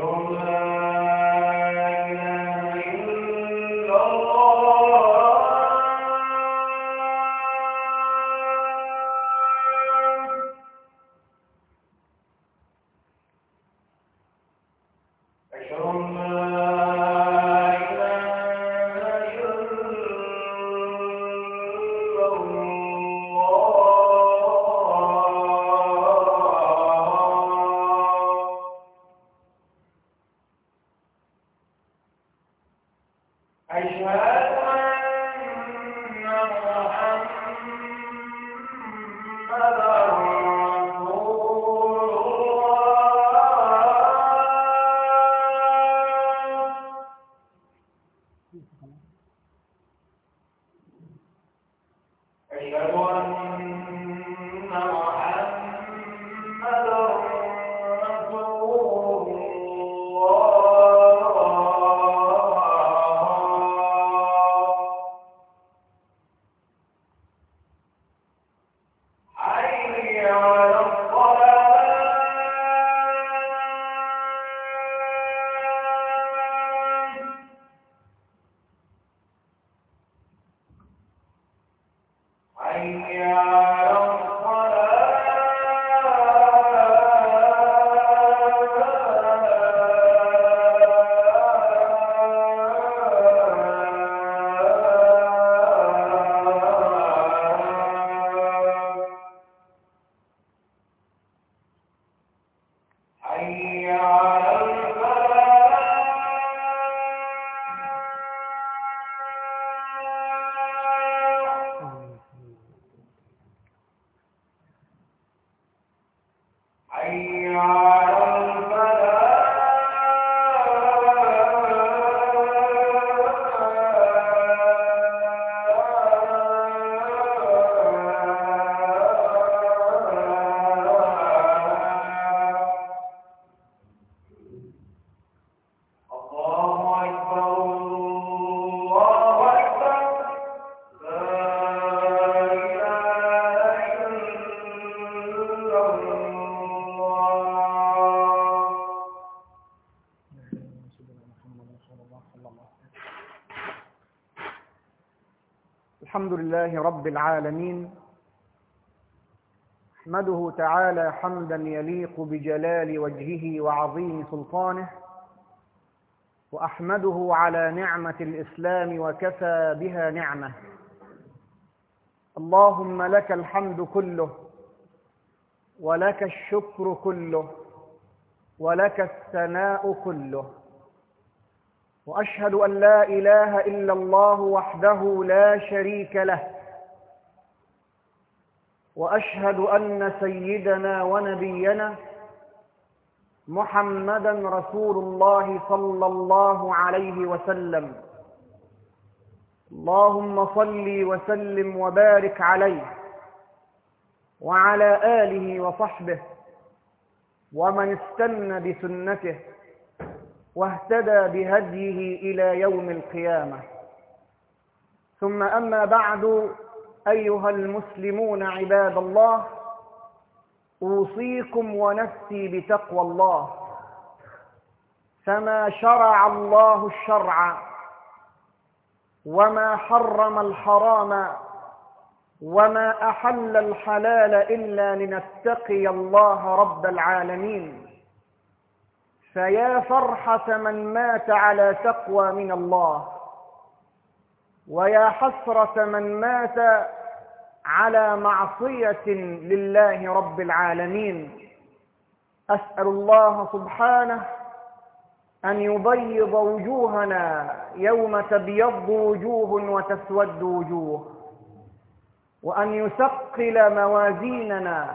لله رب العالمين. أحمده تعالى حمدا يليق بجلال وجهه وعظيم سلطانه. وأحمده على نعمة الإسلام وكفى بها نعمة. اللهم لك الحمد كله ولك الشكر كله ولك الثناء كله. وأشهد أن لا إله إلا الله وحده لا شريك له. واشهد أن سيدنا ونبينا محمدا رسول الله صلى الله عليه وسلم. اللهم صل وسلم وبارك عليه وعلى آله وصحبه ومن استنى بسنته واهتدى بهديه إلى يوم القيامة. ثم أما بعد أيها المسلمون عباد الله أوصيكم ونفسي بتقوى الله. فما شرع الله الشرع وما حرم الحرام وما أحل الحلال إلا لنتقي الله رب العالمين. فيا فرحه من مات على تقوى من الله ويا حسرة من مات على معصية لله رب العالمين. أسأل الله سبحانه أن يبيض وجوهنا يوم تبيض وجوه وتسود وجوه وأن يثقل موازيننا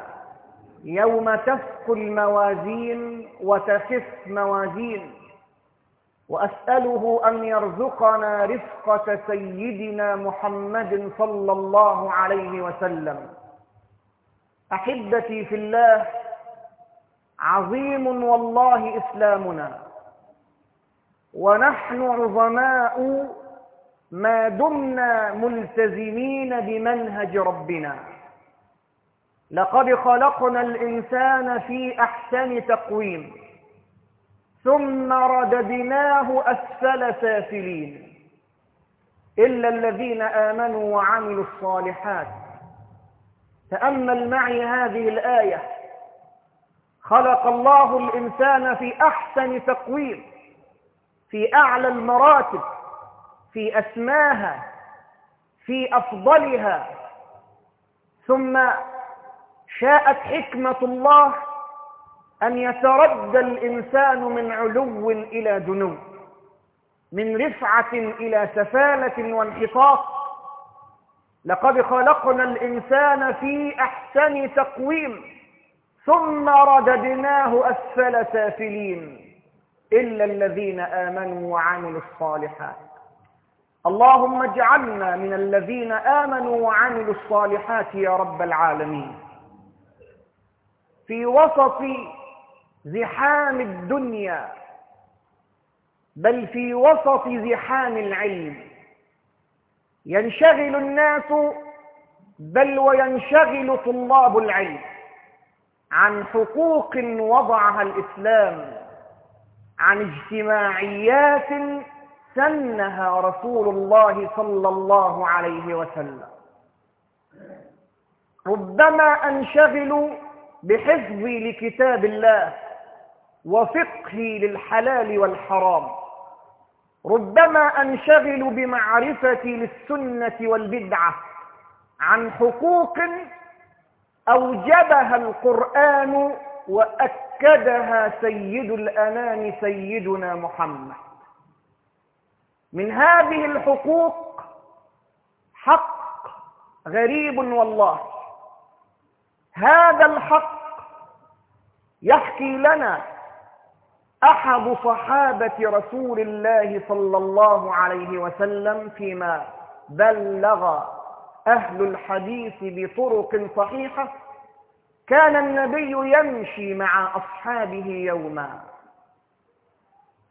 يوم تثقل الموازين وتخف موازين. وأسأله أن يرزقنا رفقه سيدنا محمد صلى الله عليه وسلم. أحبتي في الله عظيم والله إسلامنا. ونحن عظماء ما دمنا ملتزمين بمنهج ربنا. لقد خلقنا الإنسان في أحسن تقويم. ثم رددناه أسفل سافلين. إلا الذين آمنوا وعملوا الصالحات. تأمل معي هذه الآية خلق الله الإنسان في أحسن تقويم في أعلى المراتب في أسماها في أفضلها. ثم شاءت حكمة الله أن يتردى الإنسان من علو إلى دنو من رفعة إلى سفالة وانحطاط. لقد خلقنا الإنسان في أحسن تقويم ثم رددناه أسفل سافلين إلا الذين آمنوا وعملوا الصالحات. اللهم اجعلنا من الذين آمنوا وعملوا الصالحات يا رب العالمين. في وسط زحام الدنيا بل في وسط زحام العلم ينشغل الناس بل وينشغل طلاب العلم. عن حقوق وضعها الإسلام عن اجتماعيات سنها رسول الله صلى الله عليه وسلم. ربما أنشغل بحفظي لكتاب الله. وفقهي للحلال والحرام. ربما أنشغل بمعرفتي للسنة والبدعة عن حقوق أوجبها القرآن وأكدها سيد الأنام سيدنا محمد. من هذه الحقوق حق غريب والله. هذا الحق يحكي لنا أحد صحابة رسول الله صلى الله عليه وسلم فيما بلغ أهل الحديث بطرق صحيحة كان النبي يمشي مع أصحابه يوما.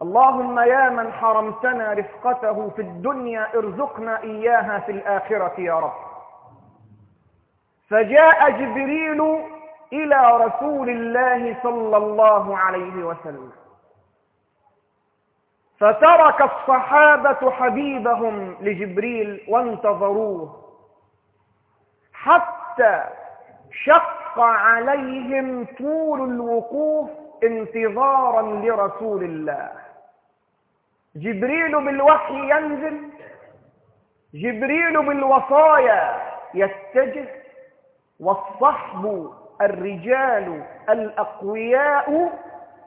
اللهم يا من حرمتنا رفقته في الدنيا ارزقنا إياها في الآخرة يا رب. فجاء جبريل إلى رسول الله صلى الله عليه وسلم. فترك الصحابة حبيبهم لجبريل وانتظروه. حتى شق عليهم طول الوقوف انتظارا لرسول الله. جبريل بالوحي ينزل جبريل بالوصايا يتجه والصحب الرجال الأقوياء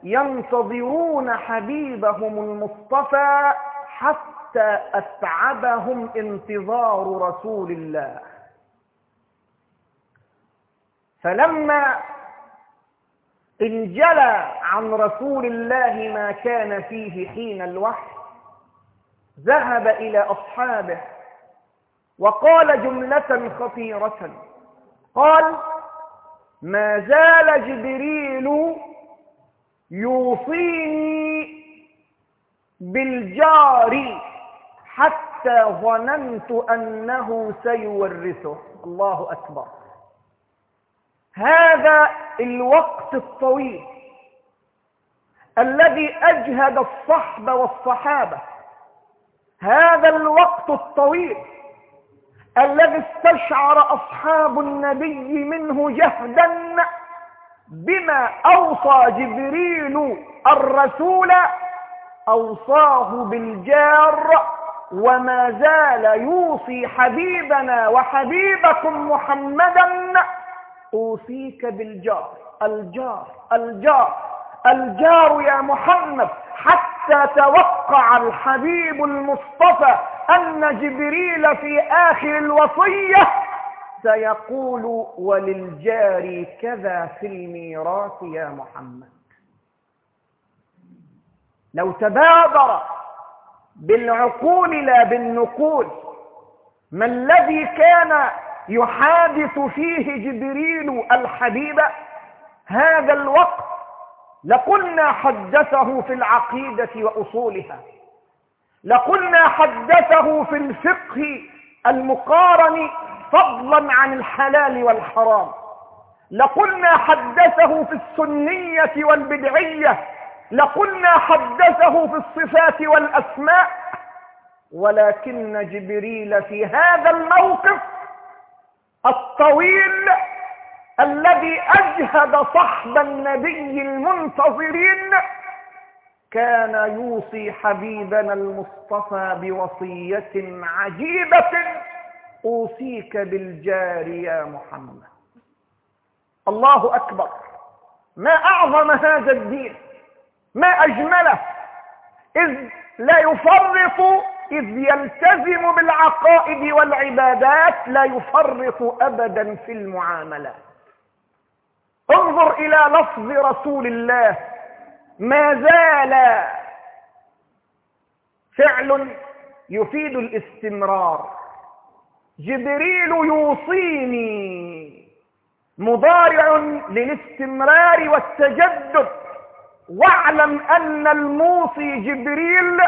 ينتظرون حبيبهم المصطفى حتى أتعبهم انتظار رسول الله. فلما انجلى عن رسول الله ما كان فيه حين الوحي ذهب إلى أصحابه وقال جملة خطيرة قال ما زال جبريل يوصيني بالجار حتى ظننت أنه سيورثه. الله أكبر. هذا الوقت الطويل الذي أجهد الصحب والصحابة. هذا الوقت الطويل الذي استشعر أصحاب النبي منه جهدا بما أوصى جبريل الرسول أوصاه بالجار وما زال يوصي حبيبنا وحبيبكم محمدا أوصيك بالجار. الجار الجار الجار يا محمد. حتى توقع الحبيب المصطفى أن جبريل في آخر الوصية سيقول وللجار كذا في الميراث يا محمد. لو تبادر بالعقول لا بالنقول ما الذي كان يحادث فيه جبريل الحبيب هذا الوقت؟ لقلنا حدثه في العقيدة وأصولها. لقلنا حدثه في الفقه المقارن فضلا عن الحلال والحرام. لقلنا حدثه في السنية والبدعية. لقلنا حدثه في الصفات والأسماء. ولكن جبريل في هذا الموقف الطويل الذي أجهد صحب النبي المنتظرين كان يوصي حبيبنا المصطفى بوصية عجيبة. أوصيك بالجار يا محمد. الله أكبر. ما أعظم هذا الدين. ما أجمله. إذ لا يفرط إذ يلتزم بالعقائد والعبادات لا يفرط أبدا في المعاملات انظر إلى لفظ رسول الله. ما زال فعل يفيد الاستمرار. جبريل يوصيني. مضارع للاستمرار والتجدد. واعلم أن الموصي جبريل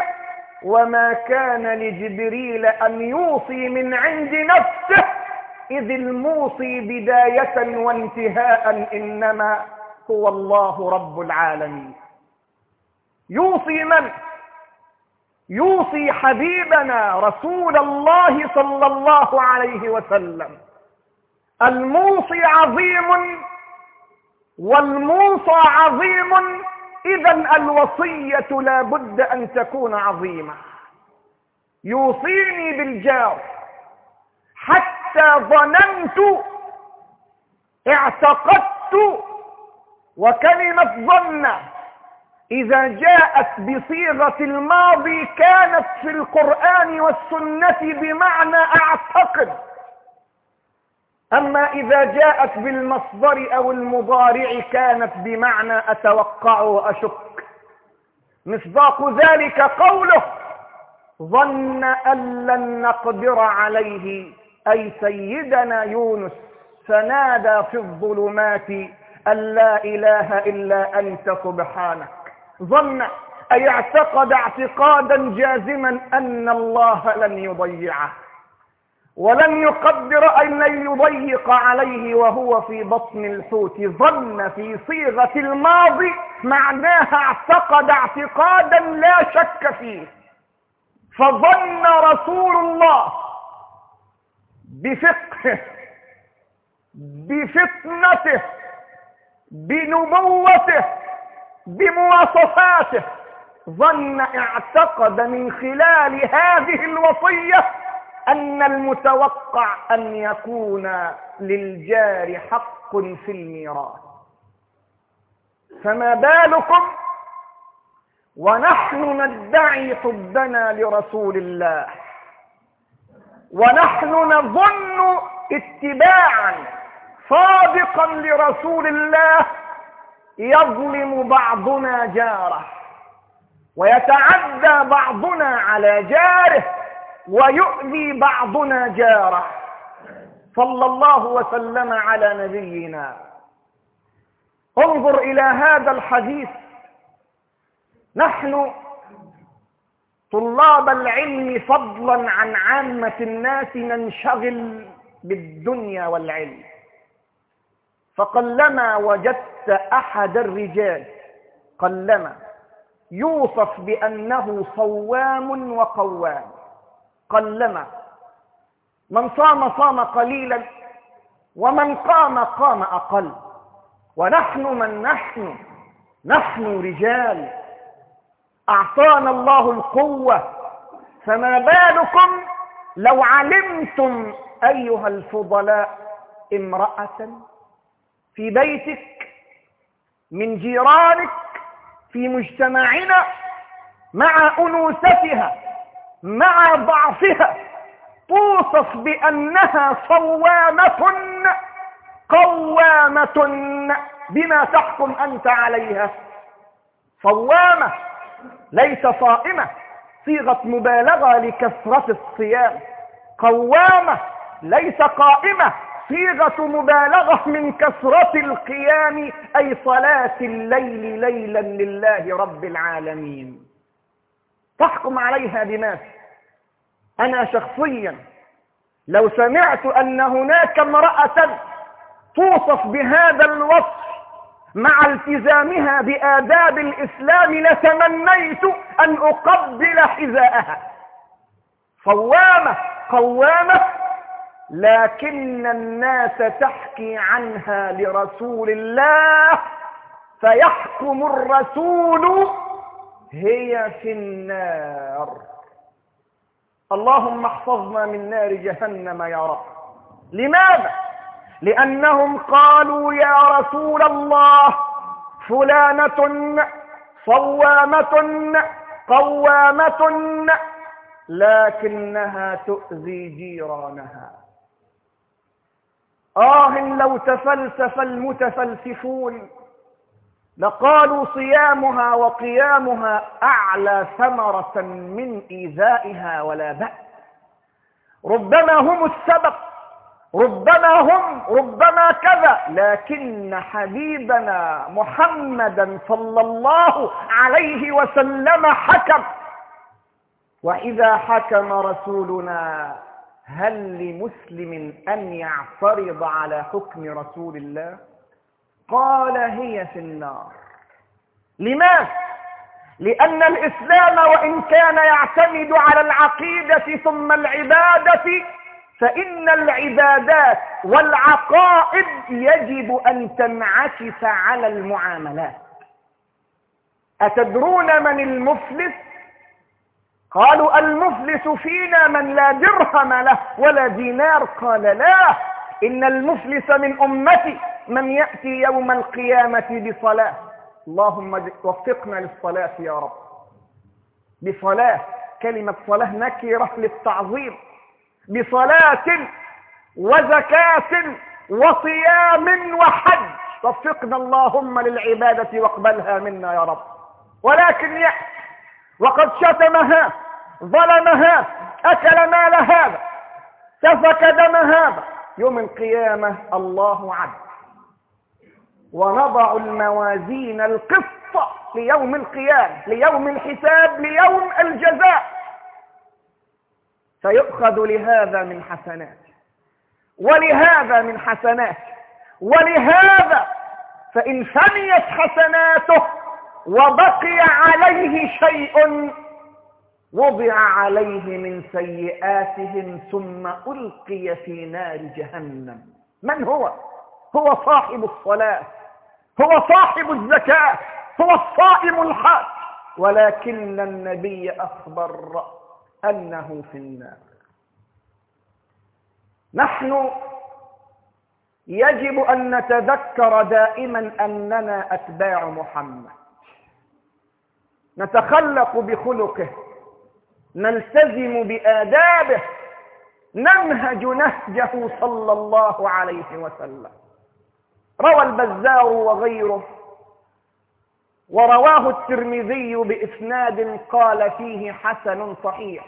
وما كان لجبريل أن يوصي من عند نفسه. إذ الموصي بداية وانتهاء إنما هو الله رب العالمين. يوصي من؟ يوصي حبيبنا رسول الله صلى الله عليه وسلم. الموصي عظيم والموصى عظيم إذا الوصية لا بد أن تكون عظيمة. يوصيني بالجار حتى ظننت اعتقدت وكلمة ظن إذا جاءت بصيغة الماضي كانت في القرآن والسنة بمعنى أعتقد. أما إذا جاءت بالمصدر أو المضارع كانت بمعنى أتوقع وأشك. مصداق ذلك قوله ظن أن لن نقدر عليه أي سيدنا يونس فنادى في الظلمات أن لا إله إلا أنت سبحانك. ظن أي اعتقد اعتقادا جازما أن الله لن يضيعه. ولن يقدر أن لن يضيق عليه وهو في بطن الحوت. ظن في صيغة الماضي معناها اعتقد اعتقادا لا شك فيه. فظن رسول الله بفقهه بفطنته بنبوته بمواصفاته ظن اعتقد من خلال هذه الوصية أن المتوقع أن يكون للجار حق في الميراث. فما بالكم؟ ونحن ندعي حبنا لرسول الله. ونحن نظن اتباعا صادقا لرسول الله يظلم بعضنا جاره ويتعدى بعضنا على جاره ويؤذي بعضنا جاره. صلى الله وسلم على نبينا. انظر إلى هذا الحديث. نحن طلاب العلم فضلا عن عامة الناس ننشغل بالدنيا والعلم. فقلما وجدت أحد الرجال قلما يوصف بأنه صوام وقوام. قلما من صام صام قليلا ومن قام قام أقل. ونحن من نحن نحن رجال. أعطانا الله القوة. فما بالكم لو علمتم أيها الفضلاء امرأة في بيتك من جيرانك في مجتمعنا مع أنوثتها مع ضعفها. توصف بأنها صوامة قوامة بما تحكم أنت عليها. صوامة ليس صائمة صيغة مبالغة لكثرة الصيام. قوامة ليس قائمة. صيغة مبالغة من كثرة القيام أي صلاة الليل ليلا لله رب العالمين. تحكم عليها بماذا أنا شخصيا لو سمعت أن هناك امرأة توصف بهذا الوصف مع التزامها بآداب الإسلام لتمنيت أن أقبل حذاءها. صوامة قوامة لكن الناس تحكي عنها لرسول الله فيحكم الرسول هي في النار. اللهم احفظنا من نار جهنم يا رب. لماذا؟ لأنهم قالوا يا رسول الله فلانة صوامة قوامة لكنها تؤذي جيرانها. آه لو تفلسف المتفلسفون لقالوا صيامها وقيامها أعلى ثمرة من إيذائها ولا بأس. ربما هم السبب ربما هم ربما كذا لكن حبيبنا محمدا صلى الله عليه وسلم حكم. وإذا حكم رسولنا هل لمسلم أن يعترض على حكم رسول الله؟ قال هي في النار. لماذا؟ لأن الإسلام وإن كان يعتمد على العقيدة ثم العبادة فإن العبادات والعقائد يجب أن تنعكس على المعاملات. أتدرون من المفلس؟ قالوا المفلس فينا من لا درهم له ولا دينار. قال لا إن المفلس من أمتي من يأتي يوم القيامة بصلاة. اللهم وفقنا للصلاة يا رب. بصلاة كلمة صلاة نكرة للتعظيم. بصلاة وزكاة وصيام وحج. وفقنا اللهم للعبادة واقبلها منا يا رب. ولكن يأتي وقد شتمها ظلمها أكل مال هذا سفك دم هذا يوم القيامة الله عدل ونضع الموازين القسط ليوم القيامة ليوم الحساب ليوم الجزاء. فيؤخذ لهذا من حسنات. ولهذا من حسنات. ولهذا فإن فنيت حسناته وبقي عليه شيء وضع عليه من سيئاتهم ثم ألقي في نار جهنم. من هو؟ هو صاحب الصلاة هو صاحب الزكاة هو الصائم الحاج ولكن النبي أخبر أنه في النار. نحن يجب أن نتذكر دائما أننا أتباع محمد. نتخلق بخلقه نلتزم بآدابه ننهج نهجه صلى الله عليه وسلم. روى البزار وغيره ورواه الترمذي بإسناد قال فيه حسن صحيح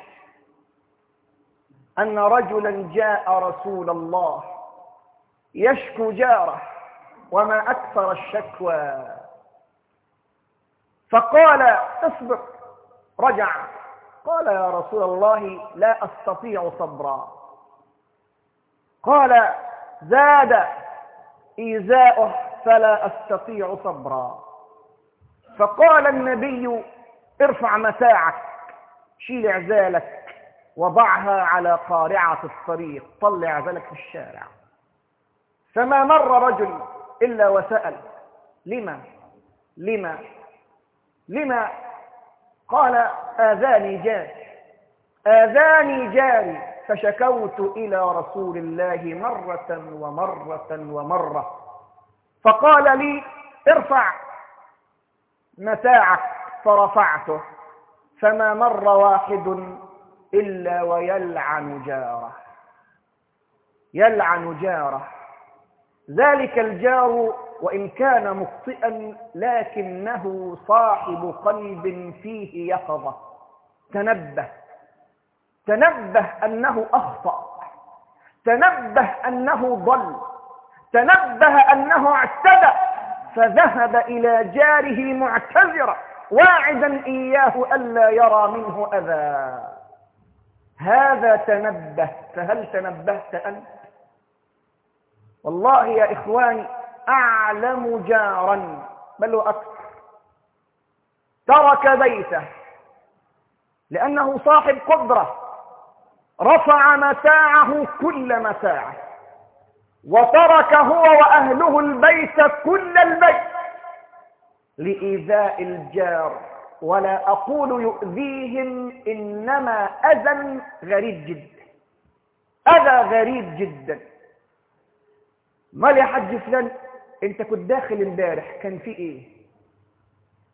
أن رجلا جاء رسول الله يشكو جاره وما أكثر الشكوى. فقال اصبر. رجع. قال يا رسول الله لا أستطيع صبرا. قال زاد إيذاؤه فلا أستطيع صبرا. فقال النبي ارفع متاعك شيل عزالك وضعها على قارعة الطريق طلع عزالك في الشارع. فما مر رجل إلا وسأل لما؟ لما؟ لما قال آذاني جاري؟ آذاني جاري فشكوت إلى رسول الله مرة ومرة ومرة. فقال لي ارفع متاعك فرفعته. فما مر واحد إلا ويلعن جاره. يلعن جاره. ذلك الجار وإن كان مخطئا لكنه صاحب قلب فيه يقظة. تنبه. تنبه أنه أخطأ. تنبه أنه ضل. تنبه أنه اعتدى. فذهب إلى جاره معتذرا واعدا إياه ألا يرى منه أذى. هذا تنبه. فهل تنبهت أنت؟ والله يا إخواني أعلم جارا بل وأكثر ترك بيته لأنه صاحب قدرة. رفع متاعه كل متاعه وترك هو وأهله البيت كل البيت لإيذاء الجار. ولا أقول يؤذيهم إنما أذى غريب جدا. أذى غريب جدا. مال يا حج فلان انت كنت داخل امبارح كان في إيه؟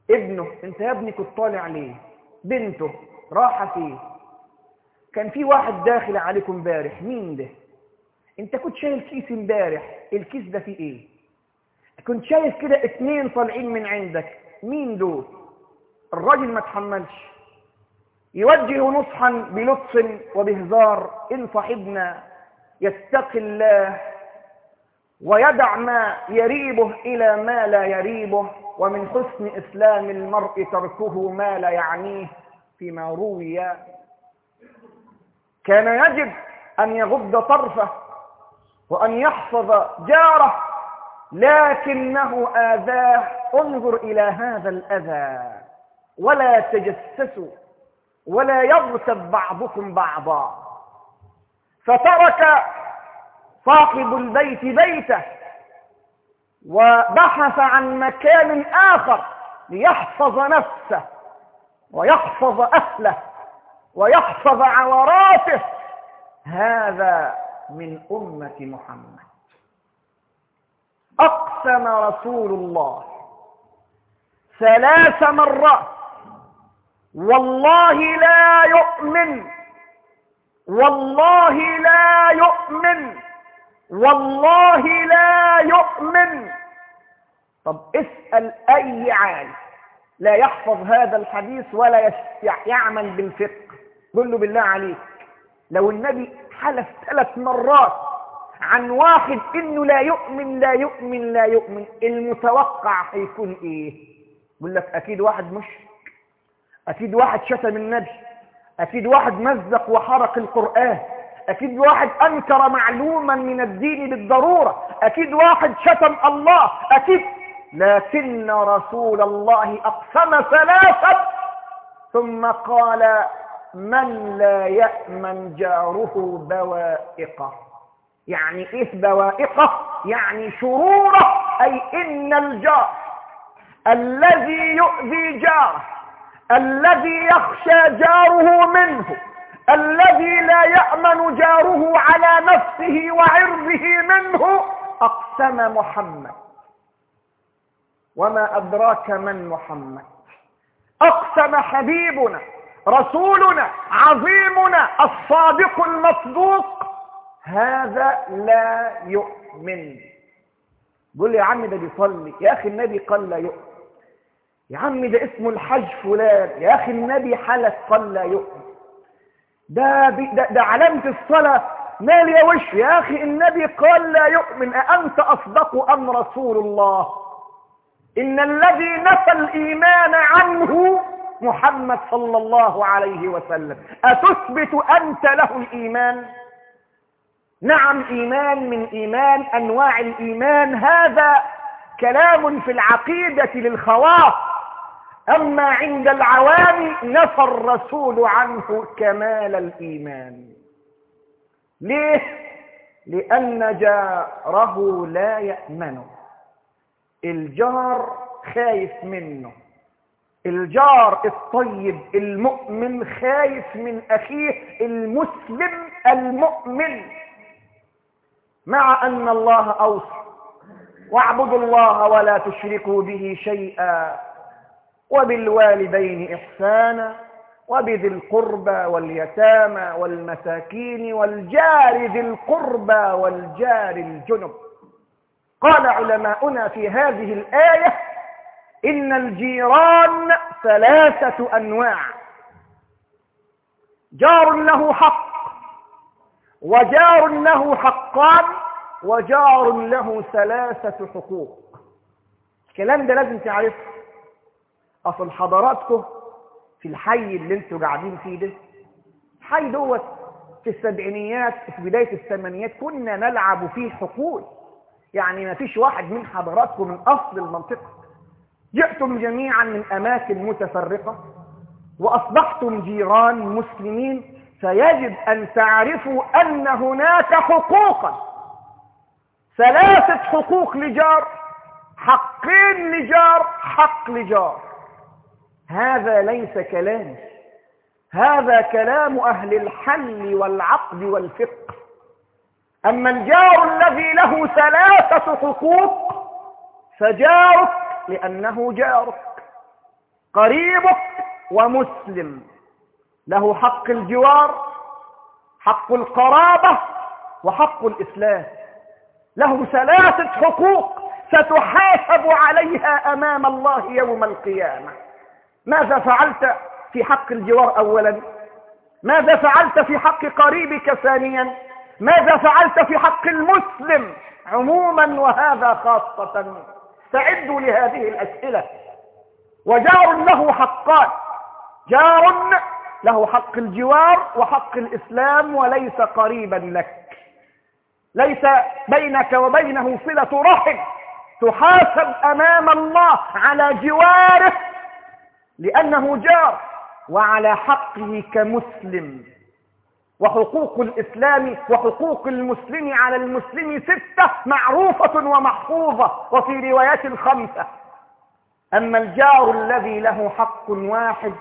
ابنه انت يا ابني كنت طالع ليه؟ بنته راحة فيه كان في واحد داخل عليكم امبارح مين ده؟ انت كنت شايل كيس امبارح الكيس ده فيه إيه؟ كنت شايف كده اتنين طالعين من عندك مين دول؟ الراجل ما تحملش يوجه نصحا بلطف وبهزار إن صاحبنا يتقي الله ويدع ما يريبه إلى ما لا يريبه ومن حسن إسلام المرء تركه ما لا يعنيه فيما روي كان يجب أن يغض طرفه وأن يحفظ جاره لكنه آذاه انظر إلى هذا الأذى ولا تجسسوا ولا يغتب بعضكم بعضا. فترك صاحب البيت بيته وبحث عن مكان آخر ليحفظ نفسه ويحفظ أهله ويحفظ عوراته هذا من أمة محمد. أقسم رسول الله ثلاث مرات والله لا يؤمن والله لا يؤمن والله لا يؤمن. طب اسأل أي عالم. لا يحفظ هذا الحديث ولا يعمل بالفقه. قل له بالله عليك. لو النبي حلف ثلاث مرات عن واحد إنه لا يؤمن لا يؤمن لا يؤمن المتوقع هيكون إيه؟ يقول لك أكيد واحد مشرك. أكيد واحد شتم النبي. أكيد واحد مزق وحرق القرآن. أكيد واحد أنكر معلوما من الدين بالضرورة. أكيد واحد شتم الله. أكيد. لكن رسول الله أقسم ثلاثة ثم قال من لا يأمن جاره بوائقه. يعني إيه بوائقه؟ يعني شروره. أي إن الجار الذي يؤذي جاره الذي يخشى جاره منه الذي لا يأمن جاره على نفسه وعرضه منه أقسم محمد. وما أدراك من محمد. أقسم حبيبنا رسولنا عظيمنا الصادق المصدوق. هذا لا يؤمن. قول لي يا عم ده بيصلي. يا أخي النبي قال لا يؤمن. يا عم ده اسمه الحج فلان. يا أخي النبي حلف قال لا يؤمن. ده, ده, ده علامة الصلاة. مال يا وش يا أخي؟ النبي قال لا يؤمن. أأنت أصدق أم رسول الله؟ إن الذي نفى الإيمان عنه محمد صلى الله عليه وسلم. أتثبت أنت له الإيمان؟ نعم إيمان من إيمان أنواع الإيمان. هذا كلام في العقيدة للخواص. أما عند العوام نفى الرسول عنه كمال الإيمان. ليه؟ لأن جاره لا يأمنه الجار خايف منه. الجار الطيب المؤمن خايف من أخيه المسلم المؤمن. مع أن الله أوصى. واعبدوا الله ولا تشركوا به شيئا. وبالوالدين إحسانا وبذي القربى واليتامى والمساكين والجار ذي القربى والجار الجنب. قال علماؤنا في هذه الآية إن الجيران ثلاثة أنواع. جار له حق وجار له حقان وجار له ثلاثة حقوق. الكلام ده لازم تعرفه. أصل حضراتكم في الحي اللي أنتوا قاعدين فيه ده. الحي دوت في السبعينيات في بداية الثمانينات كنا نلعب فيه حقول. يعني ما فيش واحد من حضراتكم من أصل المنطقة. جئتم جميعا من أماكن متفرقة وأصبحتم جيران مسلمين فيجب أن تعرفوا أن هناك حقوقا. ثلاثة حقوق لجار حقين لجار حق لجار. هذا ليس كلامي هذا كلام أهل الحل والعقد والفقه. أما الجار الذي له ثلاثة حقوق فجارك لأنه جارك. قريبك ومسلم. له حق الجوار حق القرابة وحق الإسلام. له ثلاثة حقوق ستحاسب عليها أمام الله يوم القيامة. ماذا فعلت في حق الجوار أولا؟ ماذا فعلت في حق قريبك ثانيا؟ ماذا فعلت في حق المسلم عموما وهذا خاصة؟ استعدوا لهذه الأسئلة. وجار له حقان. جار له حق الجوار وحق الإسلام وليس قريبا لك. ليس بينك وبينه صلة رحم. تحاسب أمام الله على جواره لأنه جار وعلى حقه كمسلم. وحقوق الإسلام وحقوق المسلم على المسلم ستة معروفة ومحفوظة وفي روايات خمسة. أما الجار الذي له حق واحد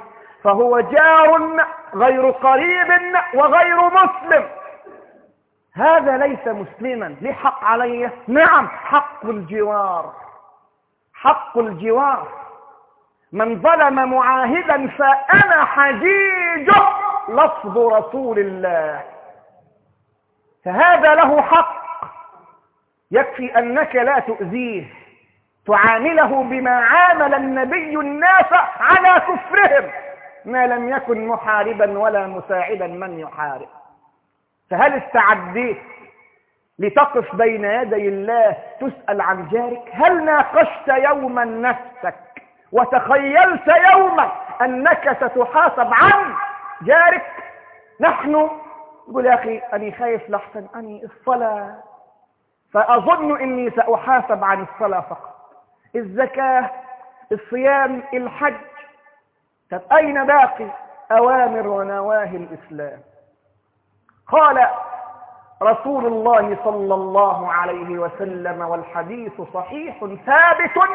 فهو جار غير قريب وغير مسلم. هذا ليس مسلما. ليه حق علي نعم حق الجوار. حق الجوار. من ظلم معاهدا فأنا حجيجه لفظ رسول الله. فهذا له حق. يكفي أنك لا تؤذيه. تعامله بما عامل النبي الناس على كفرهم. ما لم يكن محاربا ولا مساعدا من يحارب. فهل استعديت لتقف بين يدي الله تسأل عن جارك؟ هل ناقشت يوما نفسك وتخيلت يوما أنك ستحاسب عن جارك. نحن يقول يا أخي أني خايف لحسن أني الصلاة. فأظن أني سأحاسب عن الصلاة فقط. الزكاة الصيام الحج. طب أين باقي أوامر ونواهي الإسلام؟ قال رسول الله صلى الله عليه وسلم والحديث صحيح ثابت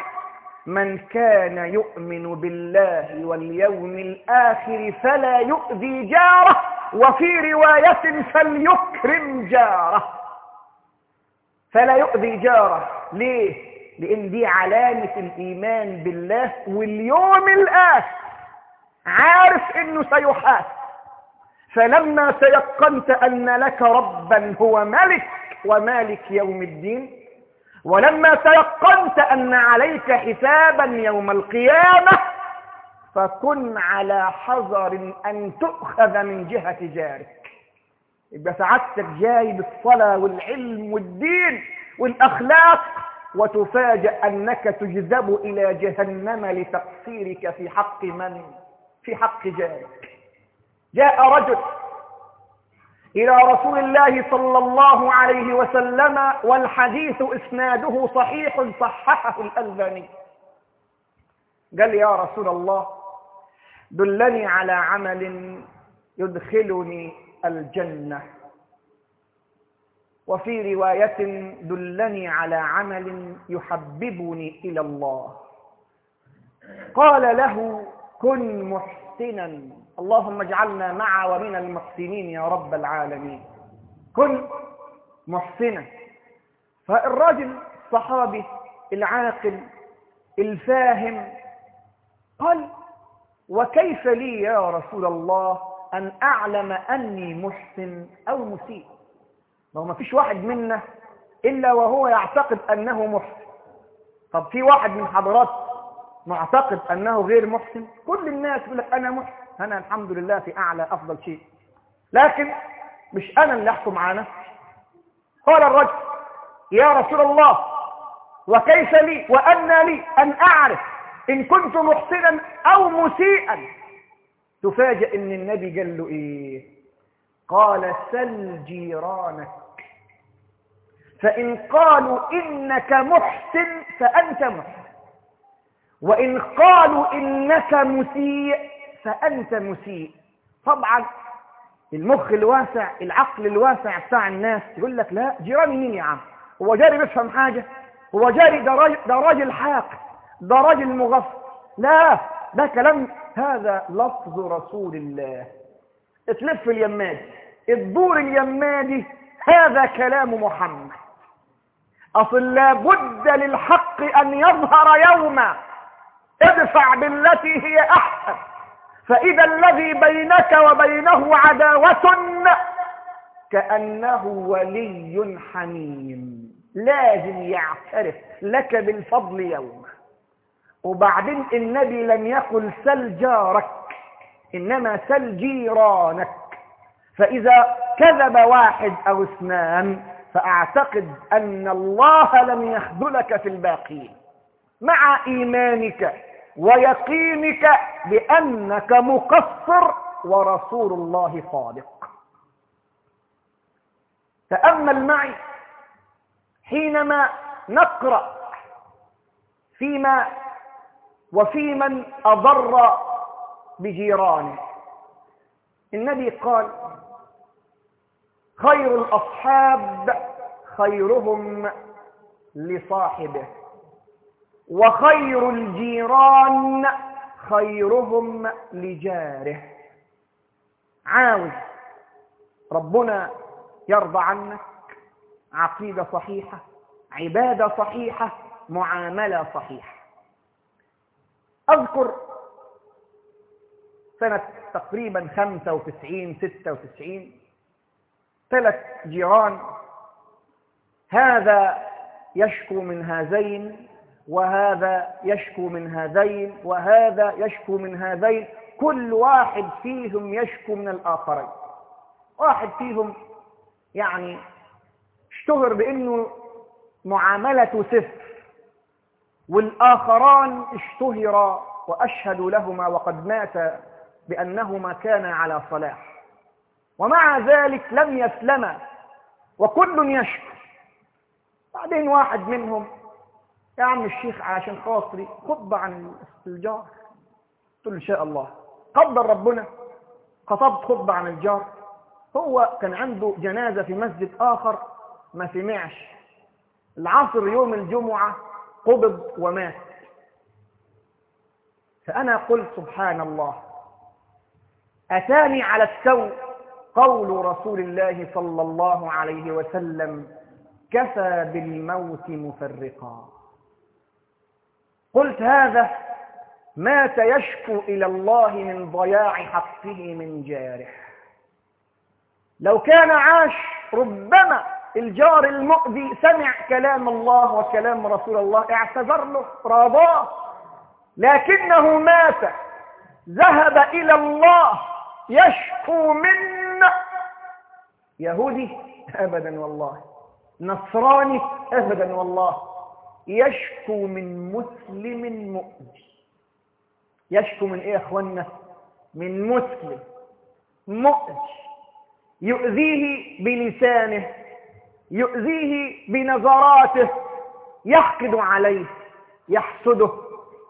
من كان يؤمن بالله واليوم الآخر فلا يؤذي جاره وفي رواية فليكرم جاره. فلا يؤذي جاره. ليه؟ لأن دي علامة الإيمان بالله واليوم الآخر. عارف إنه سيحاسب. فلما تيقنت أن لك ربا هو ملك ومالك يوم الدين ولما تيقنت أن عليك حسابا يوم القيامة فكن على حذر أن تؤخذ من جهة جارك يبقى سعادتك جاي بالصلاة والعلم والدين والأخلاق وتفاجأ أنك تجذب إلى جهنم لتقصيرك في حق من؟ في حق جارك جاء رجل إلى رسول الله صلى الله عليه وسلم والحديث إسناده صحيح صححه الألباني. قال يا رسول الله دلني على عمل يدخلني الجنة. وفي رواية دلني على عمل يحببني إلى الله. قال له كن محسنا. اللهم اجعلنا مع ومن المحسنين يا رب العالمين. كن محسنا. فالراجل الصحابي العاقل الفاهم قال وكيف لي يا رسول الله أن أعلم أني محسن أو مسيء؟ ما هو ما فيش واحد منا إلا وهو يعتقد أنه محسن. طب في واحد من حضرات معتقد أنه غير محسن؟ كل الناس يقول لك أنا محسن. أنا الحمد لله في أعلى أفضل شيء. لكن مش أنا اللي أحكم على نفسي قال الرجل يا رسول الله وكيف لي وأن لي أن أعرف إن كنت محسنا أو مسيئا؟ تفاجئ إن النبي قال له إيه؟ قال سل جيرانك. فإن قالوا إنك محسن فأنت محسن. وإن قالوا إنك مسيء فأنت مسيء. طبعا المخ الواسع العقل الواسع بتاع الناس يقول لك لا جيراني مين يا عم؟ هو جاري بيفهم حاجة؟ هو جاري ده راجل, ده راجل حاق ده راجل مغفل لا ده كلام هذا لفظ رسول الله. تلف اليمادي. الدور اليمادي هذا كلام محمد. أصل لابد للحق أن يظهر يوما. ادفع بالتي هي أحسن. فإذا الذي بينك وبينه عداوة كأنه ولي حميم. لازم يعترف لك بالفضل يوما وبعدين النبي لم يقل سل جارك إنما سل جيرانك. فإذا كذب واحد أو اثنان فأعتقد أن الله لم يخذلك في الباقين. مع إيمانك ويقينك بأنك مقصر ورسول الله صادق. تأمل معي حينما نقرأ فيما وفي من أضر بجيرانه النبي قال خير الأصحاب خيرهم لصاحبه. وخير الجيران خيرهم لجاره. عاوز. ربنا يرضى عنك. عقيدة صحيحة. عبادة صحيحة. معاملة صحيحة. أذكر سنة تقريبا 95 96 ثلاث جيران. هذا يشكو من هذين وهذا يشكو من هذين وهذا يشكو من هذين. كل واحد فيهم يشكو من الآخرين. واحد فيهم يعني اشتهر بأنه معاملة سفر والآخران اشتهر وأشهد لهما وقد مات بأنهما كانا على صلاح. ومع ذلك لم يسلما وكل يشكو. بعدين واحد منهم يا عم الشيخ عشان خاطري خطبة عن الجار قلت له إن شاء الله. قدر ربنا. خطبت خطبة عن الجار. هو كان عنده جنازة في مسجد آخر ما سمعش. العصر يوم الجمعة قبض ومات. فأنا قلت سبحان الله. أتاني على السوء قول رسول الله صلى الله عليه وسلم كفى بالموت مفرقا. قلت هذا مات يشكو إلى الله من ضياع حقه من جارح. لو كان عاش ربما الجار المؤذي سمع كلام الله وكلام رسول الله اعتذر له راضاه لكنه مات. ذهب إلى الله يشكو من يهودي أبدا والله. نصراني أبدا والله. يشكو من مسلم مؤذي. يشكو من إيه يا اخوانا من مسلم مؤذي. يؤذيه بلسانه يؤذيه بنظراته يحقد عليه يحسده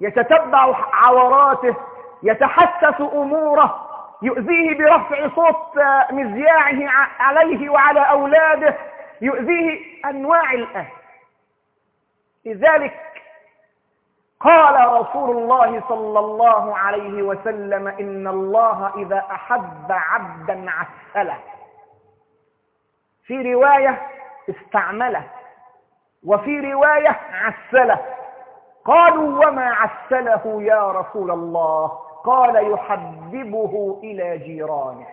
يتتبع عوراته يتحسس أموره يؤذيه برفع صوت مذياعه عليه وعلى أولاده يؤذيه انواع الأذى. لذلك قال رسول الله صلى الله عليه وسلم إن الله إذا أحب عبدا عسله. في رواية استعمله وفي رواية عسله. قالوا وما عسله يا رسول الله؟ قال يحببه إلى جيرانه.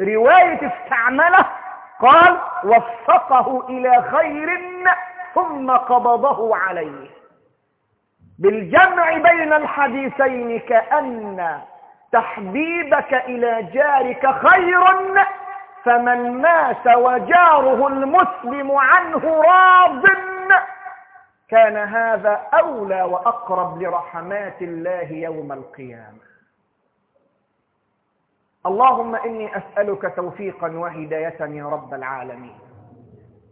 رواية استعمله قال وفقه إلى خير ثم قبضه عليه. بالجمع بين الحديثين كأن تحبيبك إلى جارك خير فمن مات وجاره المسلم عنه راض. كان هذا أولى وأقرب لرحمات الله يوم القيامة. اللهم إني أسألك توفيقا وهداية يا رب العالمين.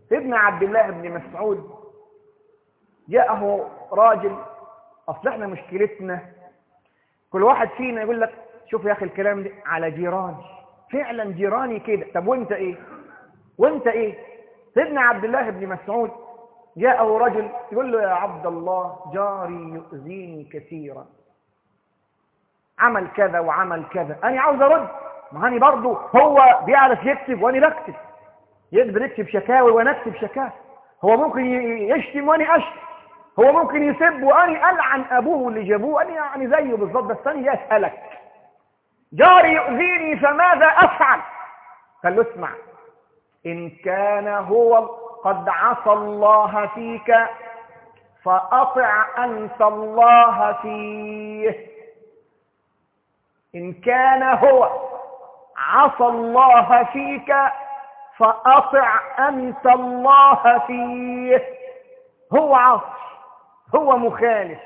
سيدنا عبد الله بن مسعود جاءه راجل اصل إحنا مشكلتنا. كل واحد فينا يقول لك شوف يا أخي الكلام ده على جيراني. فعلا جيراني كده. طب وأنت إيه؟ وأنت إيه؟ سيدنا عبد الله بن مسعود جاءه رجل يقول له يا عبد الله جاري يؤذيني كثيرا. عمل كذا وعمل كذا. أنا عاوز أرد. ما هاني برضه هو بيعرف يكتب وأنا بكتب. يقدر يكتب شكاوي وأنا أكتب شكاوي. هو ممكن يشتم وأنا أشتم. هو ممكن يسب واني العن أبوه اللي جابوه أنا يعني زيه بالظبط بس جاي اسالك جاري يؤذيني فماذا أفعل؟ قال له اسمع. إن كان هو قد عصى الله فيك فأطع أنت الله فيه. إن كان هو عصى الله فيك فأطع أنت الله فيه. هو عصى هو مخالف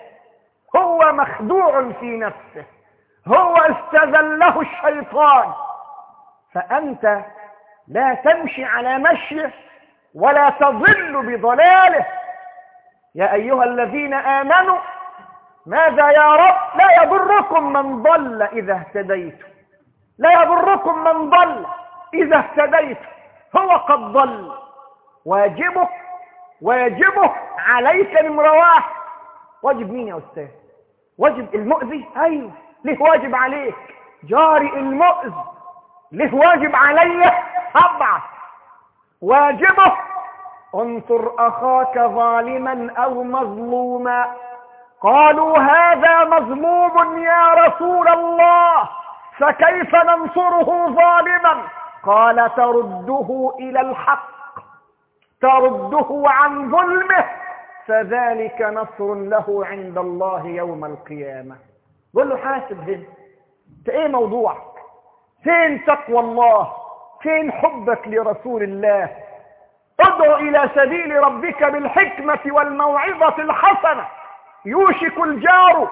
هو مخدوع في نفسه هو استذله الشيطان. فأنت لا تمشي على مشيه ولا تضل بضلاله. يا أيها الذين آمنوا ماذا يا رب؟ لا يضركم من ضل إذا اهتديتم. لا يضركم من ضل إذا اهتديتم. هو قد ضل. واجبك واجبه عليك نمرة واحد واجب مين يا أستاذ؟ واجب المؤذي؟ أيوه ليه واجب عليك. جاري المؤذي ليه واجب علي. طبعا واجبه انصر أخاك ظالما أو مظلوما. قالوا هذا مظلوم يا رسول الله. فكيف ننصره ظالما؟ قال ترده إلى الحق. ترده عن ظلمه فذلك نصر له عند الله يوم القيامة. قل له حاسب هنا انت إيه موضوعك؟ فين تقوى الله؟ فين حبك لرسول الله؟ ادعو إلى سبيل ربك بالحكمة والموعظة الحسنة. يوشك الجار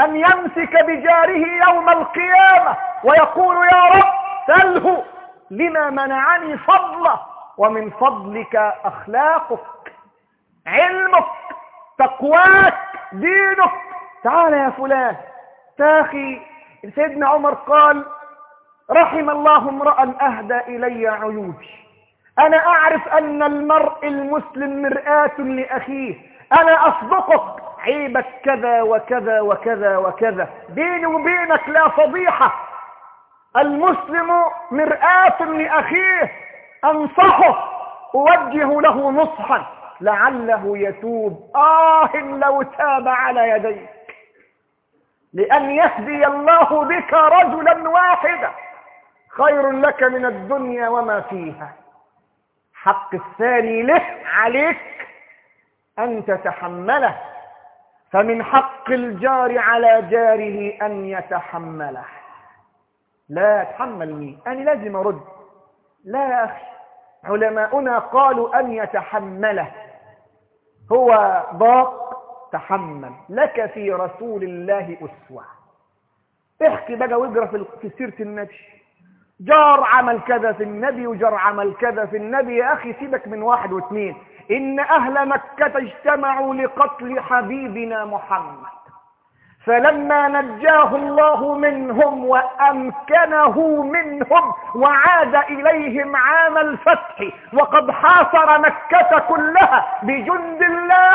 أن يمسك بجاره يوم القيامة ويقول يا رب سله لما منعني فضله. ومن فضلك أخلاقك علمك تقواك دينك. تعال يا فلان. تاخي سيدنا عمر قال رحم الله امرأ أهدى إلي عيوبي. أنا أعرف أن المرء المسلم مرآة لأخيه. أنا أصدقك. عيبك كذا وكذا وكذا وكذا. بيني وبينك لا فضيحة. المسلم مرآة لأخيه. أنصحه أوجه له نصحا لعله يتوب. آه لو تاب على يديك لأن يهدي الله بك رجلا واحدا. خير لك من الدنيا وما فيها. حق الثاني له عليك أن تتحمله. فمن حق الجار على جاره أن يتحمله. لا تحمل مين؟ أنا لازم أرد. لا يا أخي. علماؤنا قالوا أن يتحمله هو ضاق تحمل. لك في رسول الله أسوة. احكي بقى واقرأ في سيرة النبي. جار عمل كذا في النبي وجار عمل كذا في النبي. يا أخي سيبك من واحد واثنين. إن أهل مكة اجتمعوا لقتل حبيبنا محمد. فلما نجاه الله منهم وأمكنه منهم وعاد إليهم عام الفتح وقد حاصر مكة كلها بجند الله.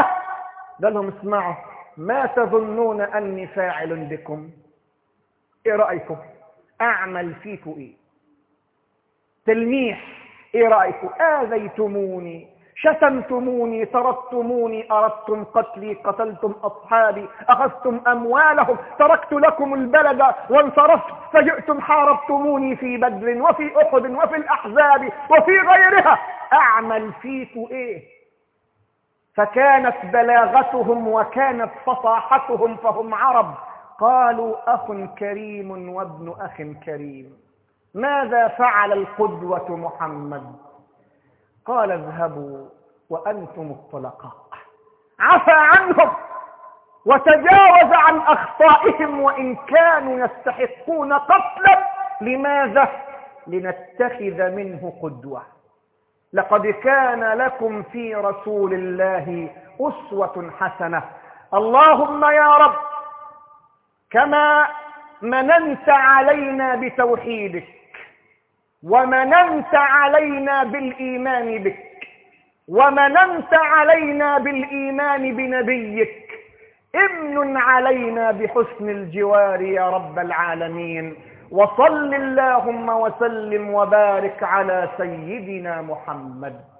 قال لهم اسمعوا ما تظنون أني فاعل بكم؟ إيه رأيكم؟ أعمل فيكم إيه؟ تلميح إيه رأيكم؟ آذيتموني. شتمتموني طردتموني أردتم قتلي قتلتم أصحابي أخذتم أموالهم تركت لكم البلد وانصرفت فجئتم حاربتموني في بدر وفي أحد وفي الأحزاب وفي غيرها. أعمل فيك إيه؟ فكانت بلاغتهم وكانت فصاحتهم فهم عرب. قالوا أخ كريم وابن أخ كريم. ماذا فعل القدوة محمد؟ قال اذهبوا وأنتم الطلقاء. عفى عنهم وتجاوز عن أخطائهم وإن كانوا يستحقون قتلا. لماذا؟ لنتخذ منه قدوة. لقد كان لكم في رسول الله أسوة حسنة. اللهم يا رب كما مننت علينا بتوحيدك ومننت علينا بالإيمان بك. ومننت علينا بالإيمان بنبيك. إمن علينا بحسن الجوار يا رب العالمين. وصل اللهم وسلم وبارك على سيدنا محمد.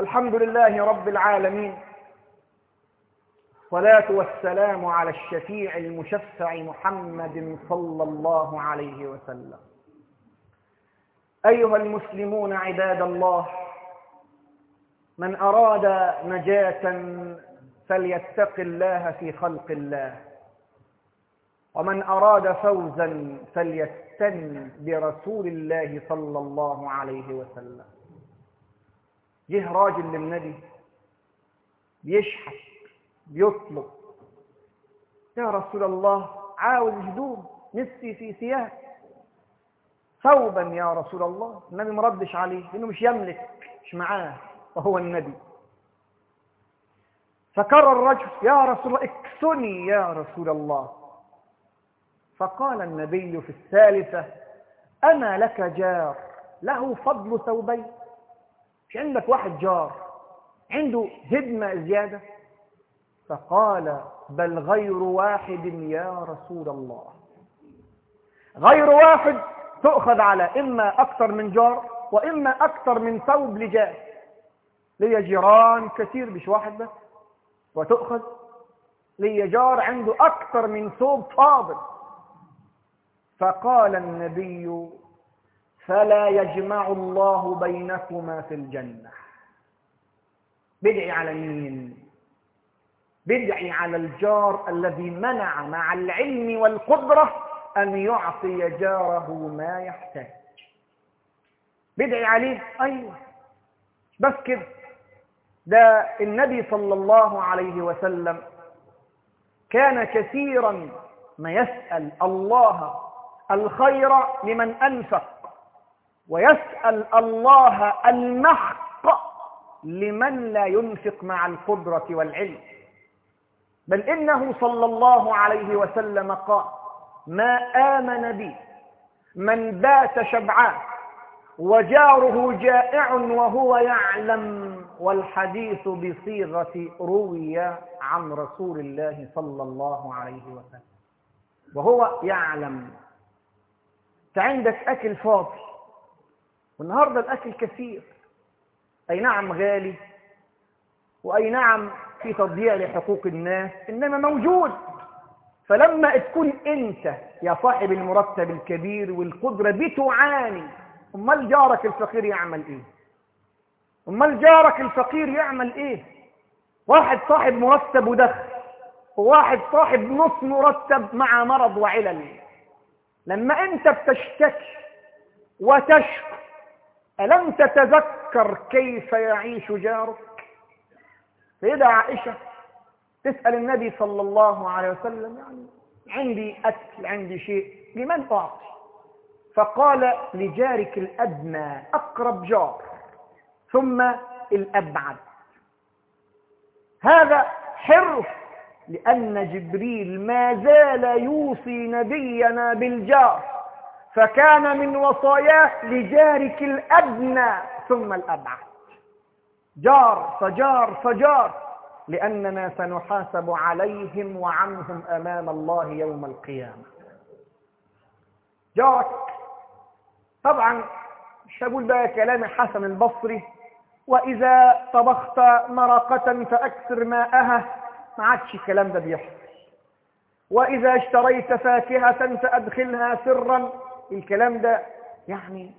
الحمد لله رب العالمين. الصلاة والسلام على الشفيع المشفع محمد صلى الله عليه وسلم. أيها المسلمون عباد الله من أراد نجاة فليتق الله في خلق الله. ومن أراد فوزا فليستن برسول الله صلى الله عليه وسلم. جه راجل للنبي بيشحت بيطلب. يا رسول الله عاوز هدوم نفسي في ثياب ثوبا يا رسول الله. النبي ما ردش عليه لأنه مش يملك مش معاه وهو النبي. فكرر الرجل يا رسول الله اكسني يا رسول الله. فقال النبي في الثالثة أما لك جار له فضل ثوبين. مش عندك واحد جار. عنده هدمة زيادة. فقال بل غير واحد يا رسول الله. غير واحد تؤخذ على إما أكثر من جار وإما أكثر من ثوب لجار لي جيران كثير مش واحد بس. وتؤخذ لي جار عنده أكثر من ثوب فاضل. فقال النبي فلا يجمع الله بينكما في الجنة. بدعي على مين؟ بدعي على الجار الذي منع مع العلم والقدرة أن يعطي جاره ما يحتاج. بدعي عليه؟ أيوة. بس كده. ده النبي صلى الله عليه وسلم كان كثيرا ما يسأل الله الخير لمن أنفق. ويسأل الله المحق لمن لا ينفق مع القدرة والعلم. بل إنه صلى الله عليه وسلم قال ما آمن بي من بات شبعان وجاره جائع وهو يعلم والحديث بصيغة روي عن رسول الله صلى الله عليه وسلم. وهو يعلم. فعندك أكل فاضي. والنهاردة الأكل كثير. أي نعم غالي وأي نعم في تضييع لحقوق الناس إنما موجود. فلما تكون أنت يا صاحب المرتب الكبير والقدرة بتعاني أمال جارك الفقير يعمل إيه؟ أمال جارك الفقير يعمل إيه؟ واحد صاحب مرتب ودخل وواحد صاحب نص مرتب مع مرض وعلل. لما أنت بتشتكي وتشكو ألم تتذكر كيف يعيش جارك؟ سيدة عائشة تسأل النبي صلى الله عليه وسلم يعني عندي أكل عندي شيء لمن أعطي؟ فقال لجارك الأدنى أقرب جار ثم الأبعد. هذا حرص لأن جبريل ما زال يوصي نبينا بالجار. فكان من وصاياه لجارك الأدنى ثم الأبعد. جار فجار فجار لأننا سنحاسب عليهم وعنهم أمام الله يوم القيامة. جارك طبعا مش هقول بقى كلام حسن البصري وإذا طبخت مرقة فأكثر ماءها ما عادش الكلام ده بيحصل. وإذا اشتريت فاكهة فأدخلها سرا الكلام ده يعني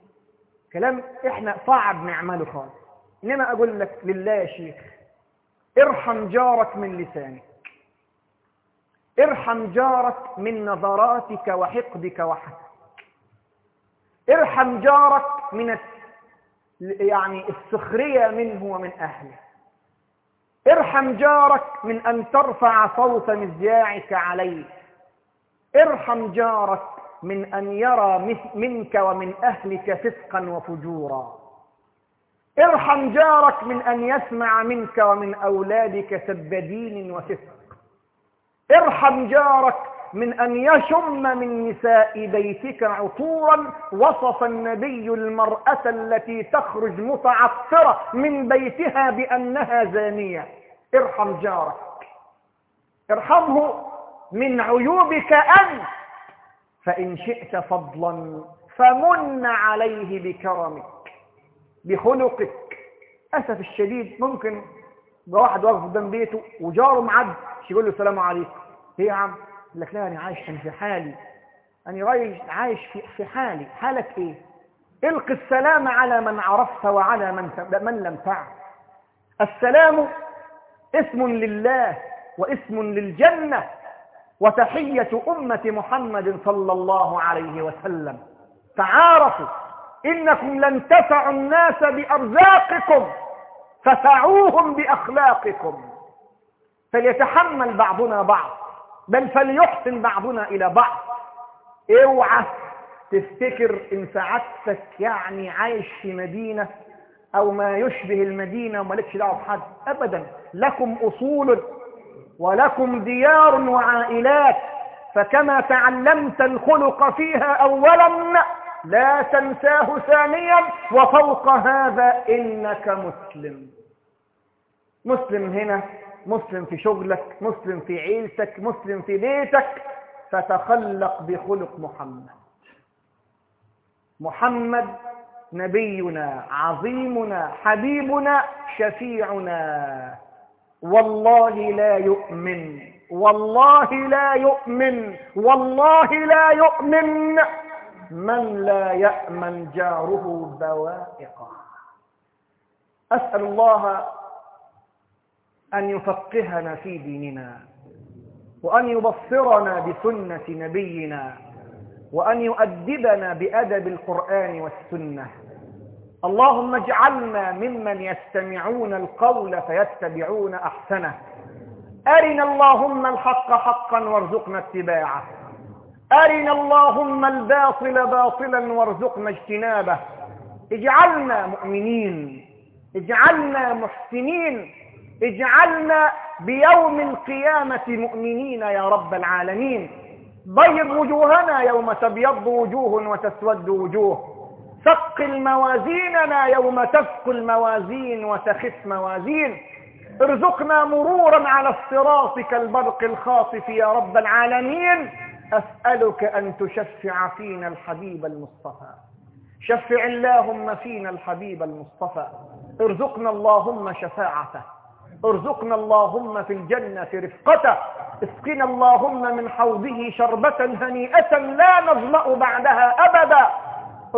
كلام إحنا صعب نعمله خالص. إنما أقول لك لله يا شيخ ارحم جارك من لسانك. ارحم جارك من نظراتك وحقدك وحسدك. ارحم جارك من يعني السخرية منه ومن أهله. ارحم جارك من أن ترفع صوت مزياعك عليه. ارحم جارك من أن يرى منك ومن أهلك فسقا وفجورا. ارحم جارك من أن يسمع منك ومن أولادك سبدين وفسق. ارحم جارك من أن يشم من نساء بيتك عطورا وصف النبي المرأة التي تخرج متعطرة من بيتها بأنها زانية. ارحم جارك. ارحمه من عيوبك أنت. فإن شئت فضلا فمن عليه بكرمك بخلقك. أسف الشديد ممكن واحد واقف قدام بيته وجاره معد يقول له السلام عليكم. إيه يا عم؟ يقول لك لا أنا عايش في حالي. أنا عايش في في حالي. حالك إيه؟ القي السلام على من عرفت وعلى من من لم تعرف. السلام اسم لله واسم للجنة. وتحية أمة محمد صلى الله عليه وسلم. تعارفوا إنكم لن تفعوا الناس بأرزاقكم فسعوهم بأخلاقكم. فليتحمل بعضنا بعض بل فليحسن بعضنا إلى بعض. اوعى تفتكر إن سعادتك يعني عايش في مدينة أو ما يشبه المدينة ومالكش دعوة بحد. ابدا لكم أصول ولكم ديار وعائلات فكما تعلمت الخلق فيها اولا لا تنساه ثانيا وفوق هذا إنك مسلم. مسلم هنا مسلم في شغلك مسلم في عيلتك مسلم في بيتك فتخلق بخلق محمد. محمد نبينا عظيمنا حبيبنا شفيعنا. والله لا يؤمن. والله لا يؤمن. والله لا يؤمن. من لا يأمن جاره بوائقه. أسأل الله أن يفقهنا في ديننا وأن يبصرنا بسنة نبينا وأن يؤدبنا بأدب القرآن والسنة. اللهم اجعلنا ممن يستمعون القول فيتبعون أحسنه. أرنا اللهم الحق حقا وارزقنا اتباعه. أرنا اللهم الباطل باطلا وارزقنا اجتنابه. اجعلنا مؤمنين. اجعلنا محسنين. اجعلنا بيوم القيامة مؤمنين يا رب العالمين. بيض وجوهنا يوم تبيض وجوه وتسود وجوه. ثقل موازيننا يوم تثقل موازين وتخف موازين. ارزقنا مرورا على الصراط كالبرق الخاطف يا رب العالمين. أسألك أن تشفع فينا الحبيب المصطفى. شفع اللهم فينا الحبيب المصطفى. ارزقنا اللهم شفاعته. ارزقنا اللهم في الجنة رفقته. اسقنا اللهم من حوضه شربة هنيئة لا نظمأ بعدها أبدا.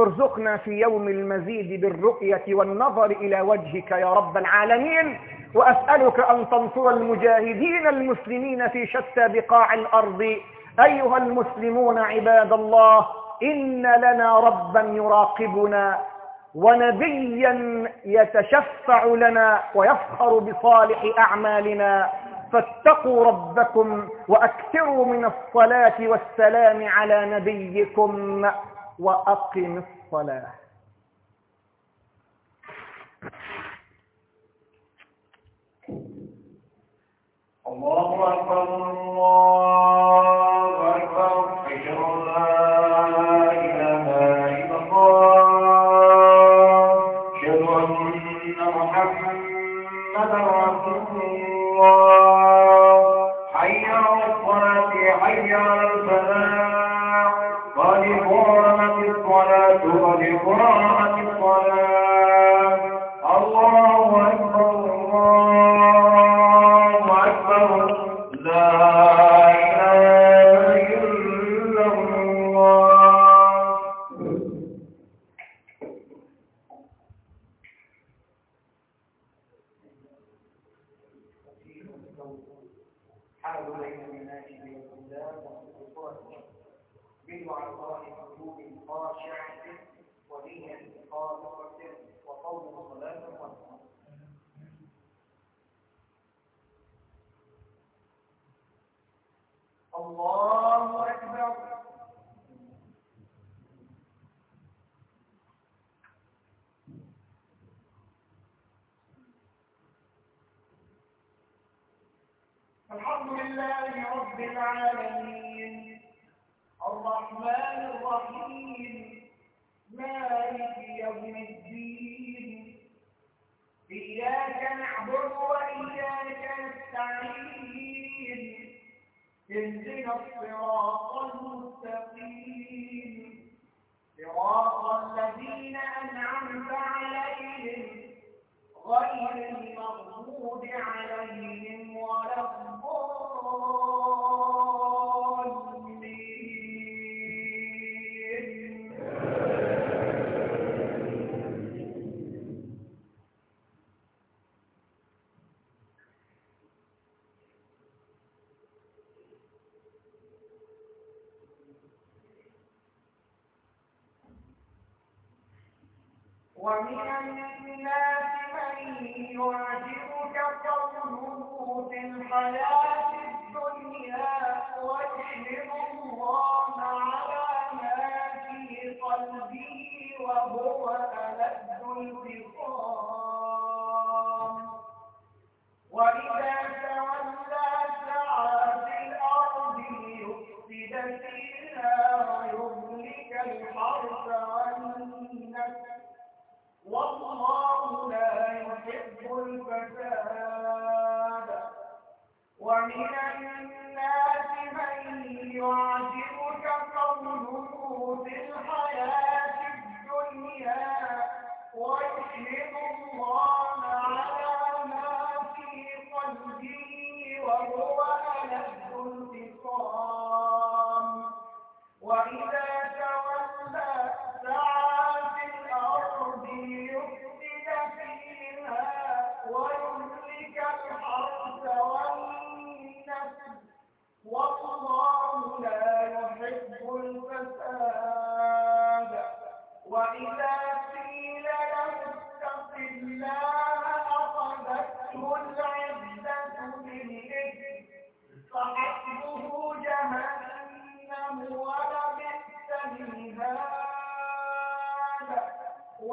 ارزقنا في يوم المزيد بالرؤية والنظر إلى وجهك يا رب العالمين وأسألك أن تنصر المجاهدين المسلمين في شتى بقاع الأرض. أيها المسلمون عباد الله إن لنا ربا يراقبنا ونبيا يتشفع لنا ويفخر بصالح أعمالنا. فاتقوا ربكم وأكثروا من الصلاة والسلام على نبيكم. وأقم الصلاة. الله أكبر الله أكبر أشهد أن لا إله إلا الله أن محمدا رسول الله. حي على الصلاة حي على الصلاة قد عليهم ومن الناس من يعجبون كفروا في الحياة الدنيا وهو ألد البصار ومن الناس من يعجبك الحياة الدنيا ويشهد الله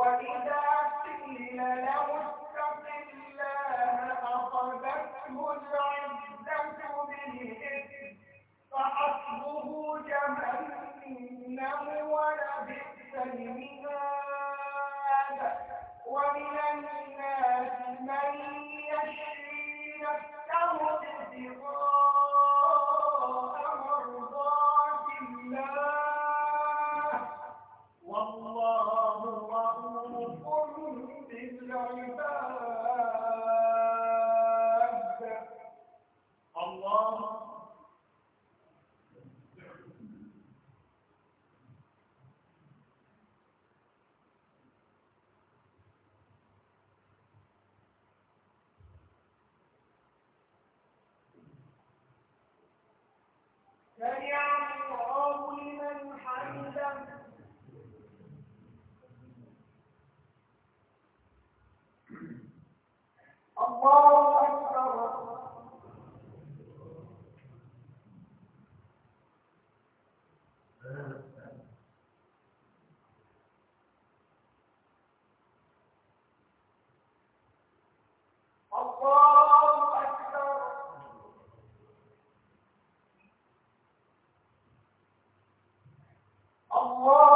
وإذا قيل له اتق الله أخذته العزة بالإثم فحسبه جهنم ولبئس المثوى الله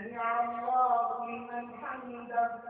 سمع الله لمن حمده